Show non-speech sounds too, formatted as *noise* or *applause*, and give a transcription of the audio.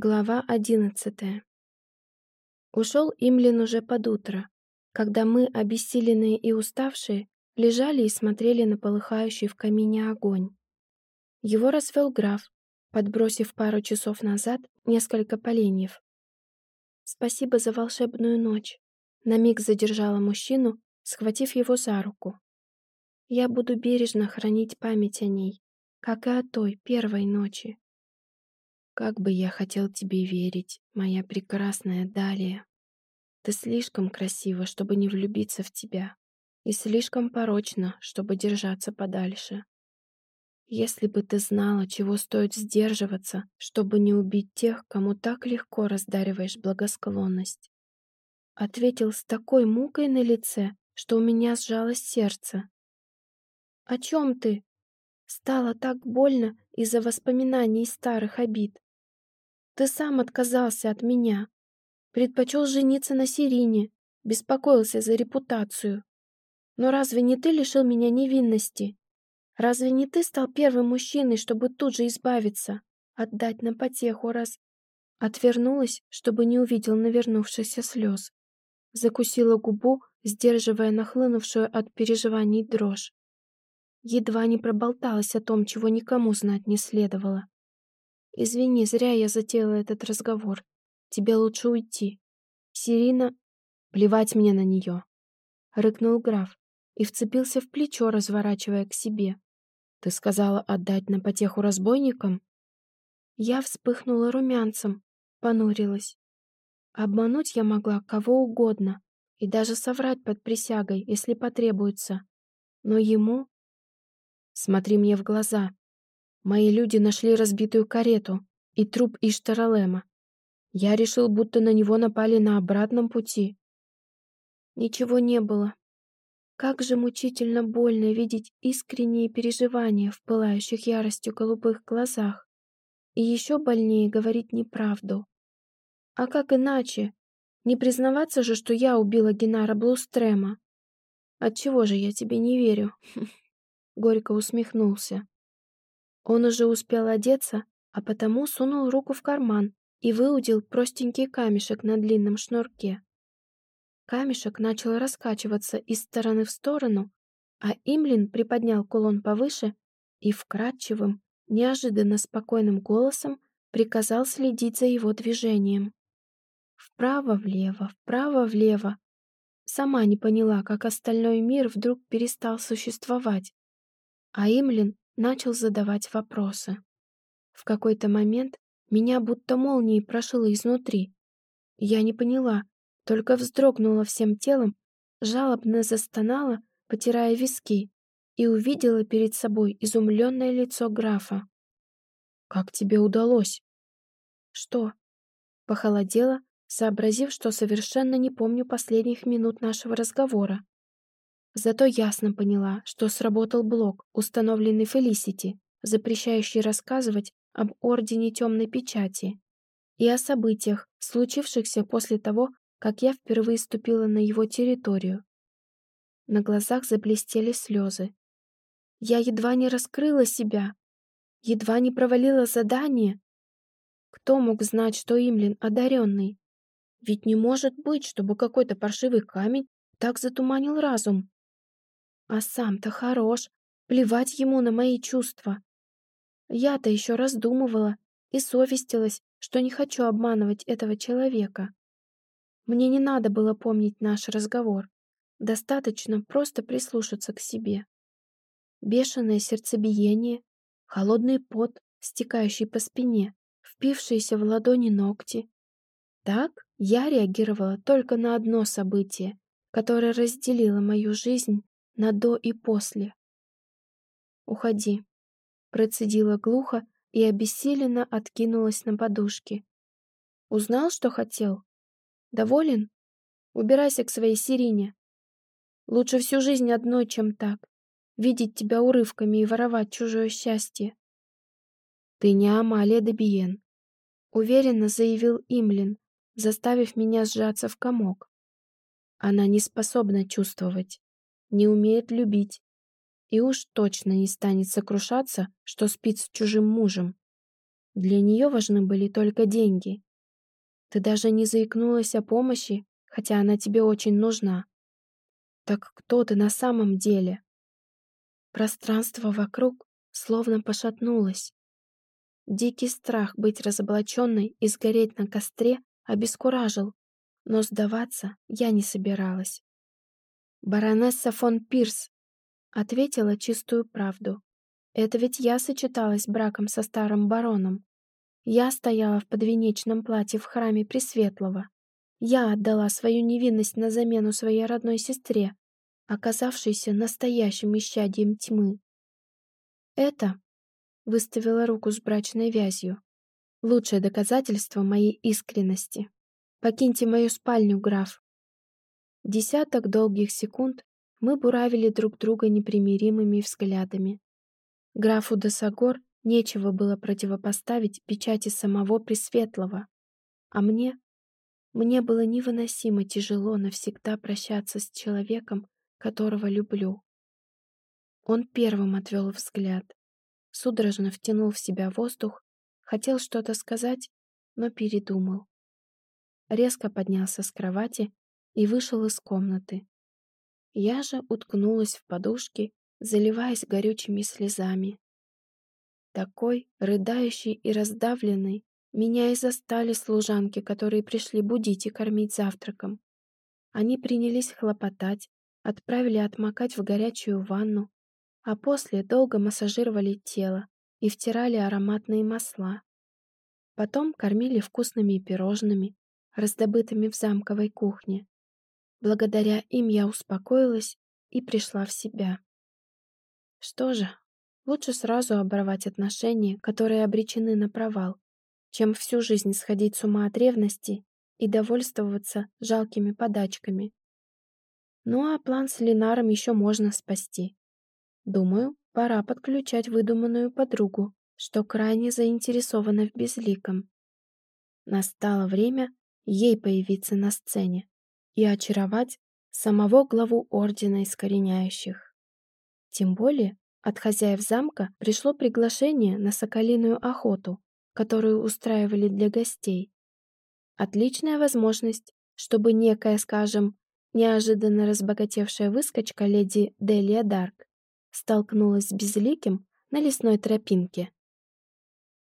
Глава одиннадцатая. Ушел Имлин уже под утро, когда мы, обессиленные и уставшие, лежали и смотрели на полыхающий в камине огонь. Его развел граф, подбросив пару часов назад несколько поленьев. «Спасибо за волшебную ночь», — на миг задержала мужчину, схватив его за руку. «Я буду бережно хранить память о ней, как и о той первой ночи». Как бы я хотел тебе верить, моя прекрасная Далия. Ты слишком красива, чтобы не влюбиться в тебя, и слишком порочна, чтобы держаться подальше. Если бы ты знала, чего стоит сдерживаться, чтобы не убить тех, кому так легко раздариваешь благосклонность. Ответил с такой мукой на лице, что у меня сжалось сердце. «О чем ты?» Стало так больно из-за воспоминаний старых обид. Ты сам отказался от меня. Предпочел жениться на Сирине, беспокоился за репутацию. Но разве не ты лишил меня невинности? Разве не ты стал первым мужчиной, чтобы тут же избавиться, отдать на потеху раз... Отвернулась, чтобы не увидел навернувшихся слез. Закусила губу, сдерживая нахлынувшую от переживаний дрожь. Едва не проболталась о том, чего никому знать не следовало. Извини, зря я затеяла этот разговор. Тебе лучше уйти. Сирина... Плевать мне на нее. Рыкнул граф и вцепился в плечо, разворачивая к себе. Ты сказала отдать на потеху разбойникам? Я вспыхнула румянцем, понурилась. Обмануть я могла кого угодно и даже соврать под присягой, если потребуется. Но ему... Смотри мне в глаза, Мои люди нашли разбитую карету и труп Иштаралема. Я решил, будто на него напали на обратном пути. Ничего не было. Как же мучительно больно видеть искренние переживания в пылающих яростью голубых глазах. И еще больнее говорить неправду. А как иначе? Не признаваться же, что я убила Генара Блустрема. Отчего же я тебе не верю? *laughs* Горько усмехнулся. Он уже успел одеться, а потому сунул руку в карман и выудил простенький камешек на длинном шнурке. Камешек начал раскачиваться из стороны в сторону, а Имлин приподнял кулон повыше и вкрадчивым, неожиданно спокойным голосом приказал следить за его движением. Вправо-влево, вправо-влево. Сама не поняла, как остальной мир вдруг перестал существовать. А Имлин начал задавать вопросы. В какой-то момент меня будто молнией прошило изнутри. Я не поняла, только вздрогнула всем телом, жалобно застонала, потирая виски, и увидела перед собой изумленное лицо графа. «Как тебе удалось?» «Что?» Похолодела, сообразив, что совершенно не помню последних минут нашего разговора. Зато ясно поняла, что сработал блок, установленный Фелисити, запрещающий рассказывать об Ордене Темной Печати и о событиях, случившихся после того, как я впервые ступила на его территорию. На глазах заблестели слезы. Я едва не раскрыла себя, едва не провалила задание. Кто мог знать, что Имлин одаренный? Ведь не может быть, чтобы какой-то паршивый камень так затуманил разум. А сам-то хорош, плевать ему на мои чувства. Я-то еще раздумывала и совестилась, что не хочу обманывать этого человека. Мне не надо было помнить наш разговор. Достаточно просто прислушаться к себе. Бешеное сердцебиение, холодный пот, стекающий по спине, впившиеся в ладони ногти. Так я реагировала только на одно событие, которое разделило мою жизнь на до и после. «Уходи», — процедила глухо и обессиленно откинулась на подушки. «Узнал, что хотел? Доволен? Убирайся к своей Сирине. Лучше всю жизнь одной, чем так. Видеть тебя урывками и воровать чужое счастье». «Ты не Амалия Дебиен», — уверенно заявил Имлин, заставив меня сжаться в комок. Она не способна чувствовать не умеет любить. И уж точно не станет сокрушаться, что спит с чужим мужем. Для нее важны были только деньги. Ты даже не заикнулась о помощи, хотя она тебе очень нужна. Так кто ты на самом деле? Пространство вокруг словно пошатнулось. Дикий страх быть разоблаченной и сгореть на костре обескуражил, но сдаваться я не собиралась. «Баронесса фон Пирс», — ответила чистую правду. «Это ведь я сочеталась браком со старым бароном. Я стояла в подвенечном платье в храме Пресветлого. Я отдала свою невинность на замену своей родной сестре, оказавшейся настоящим исчадием тьмы. Это выставила руку с брачной вязью. Лучшее доказательство моей искренности. Покиньте мою спальню, граф. Десяток долгих секунд мы буравили друг друга непримиримыми взглядами. Графу Досагор нечего было противопоставить печати самого Пресветлого, а мне... Мне было невыносимо тяжело навсегда прощаться с человеком, которого люблю. Он первым отвел взгляд, судорожно втянул в себя воздух, хотел что-то сказать, но передумал. Резко поднялся с кровати и вышел из комнаты. Я же уткнулась в подушки, заливаясь горючими слезами. Такой, рыдающий и раздавленный, меня и застали служанки, которые пришли будить и кормить завтраком. Они принялись хлопотать, отправили отмокать в горячую ванну, а после долго массажировали тело и втирали ароматные масла. Потом кормили вкусными пирожными, раздобытыми в замковой кухне. Благодаря им я успокоилась и пришла в себя. Что же, лучше сразу оборвать отношения, которые обречены на провал, чем всю жизнь сходить с ума от ревности и довольствоваться жалкими подачками. Ну а план с Ленаром еще можно спасти. Думаю, пора подключать выдуманную подругу, что крайне заинтересована в безликом. Настало время ей появиться на сцене и очаровать самого главу Ордена Искореняющих. Тем более от хозяев замка пришло приглашение на соколиную охоту, которую устраивали для гостей. Отличная возможность, чтобы некая, скажем, неожиданно разбогатевшая выскочка леди Делия Дарк столкнулась с безликим на лесной тропинке.